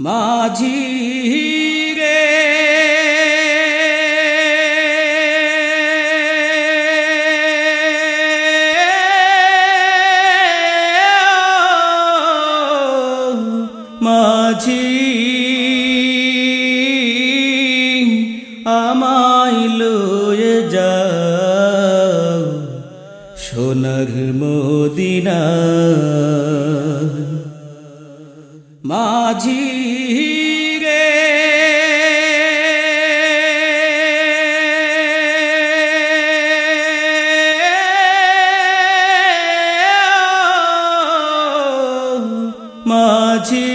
মাঝি রে। মাঝি আমায় লয়ে যাও সোনার মদিনা। মাঝি রে। মাঝি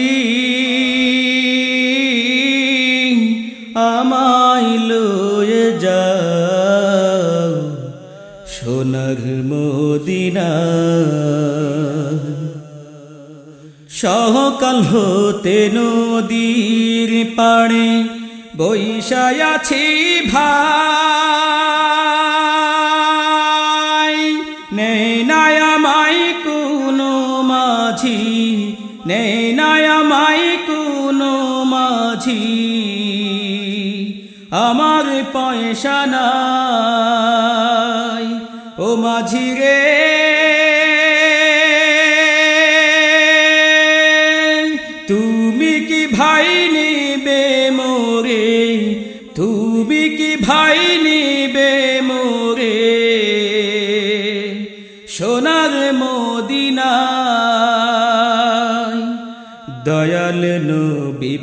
আমায় লয়ে যাও সোনার মদিনা। সহকাল হতে নদীর পাড়ে বৈশায়াছি ভাই। নেই নায়ামাই কোনো মাঝি, নেই নায়ামাই কোনো মাঝি। আমার পয়সা নাই, ও মাঝি রে। তুমি কি ভাই নিবে মোরে? সোনার মদিনায় দয়াল নবী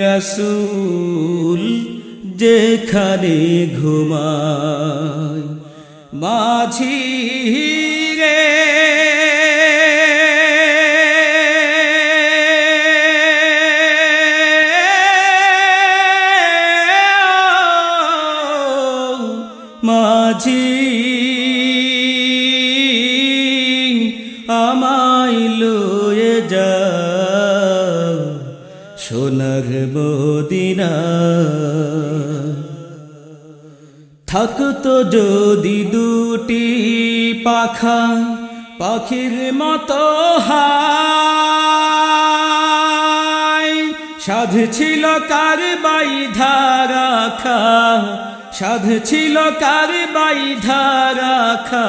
রসুল যেখানে ঘুমায় মাঝি আমায় লয়ে যাও, সোনার মদিনা। থাকতো যদি দুটি পাখা পাখির মতো হায় সাধ ছিল কার বাই রাখা সাধ ছিল কার বাই রাখা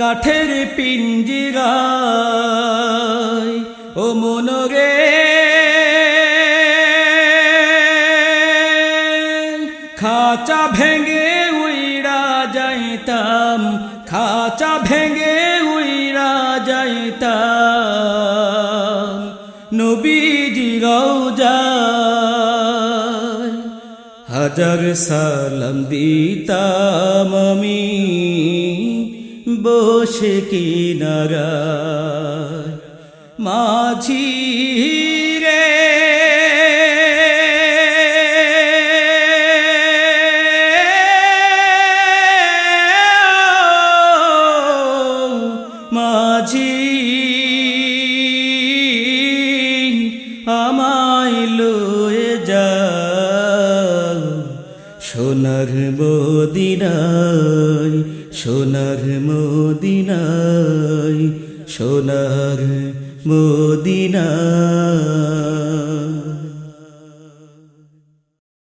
কাঠের পিঞ্জিরায়, ও মনরে। খাঁচা ভেঙে উইরা যাইতাম, খাঁচা ভেঙে উইরা যাইতাম, নবীজি রওজায় হাজার সালাম দিতাম আমি। বসে কিনারা মাঝি সোনার মদিনায় সোনার মদিনায় সোনার মদিনায়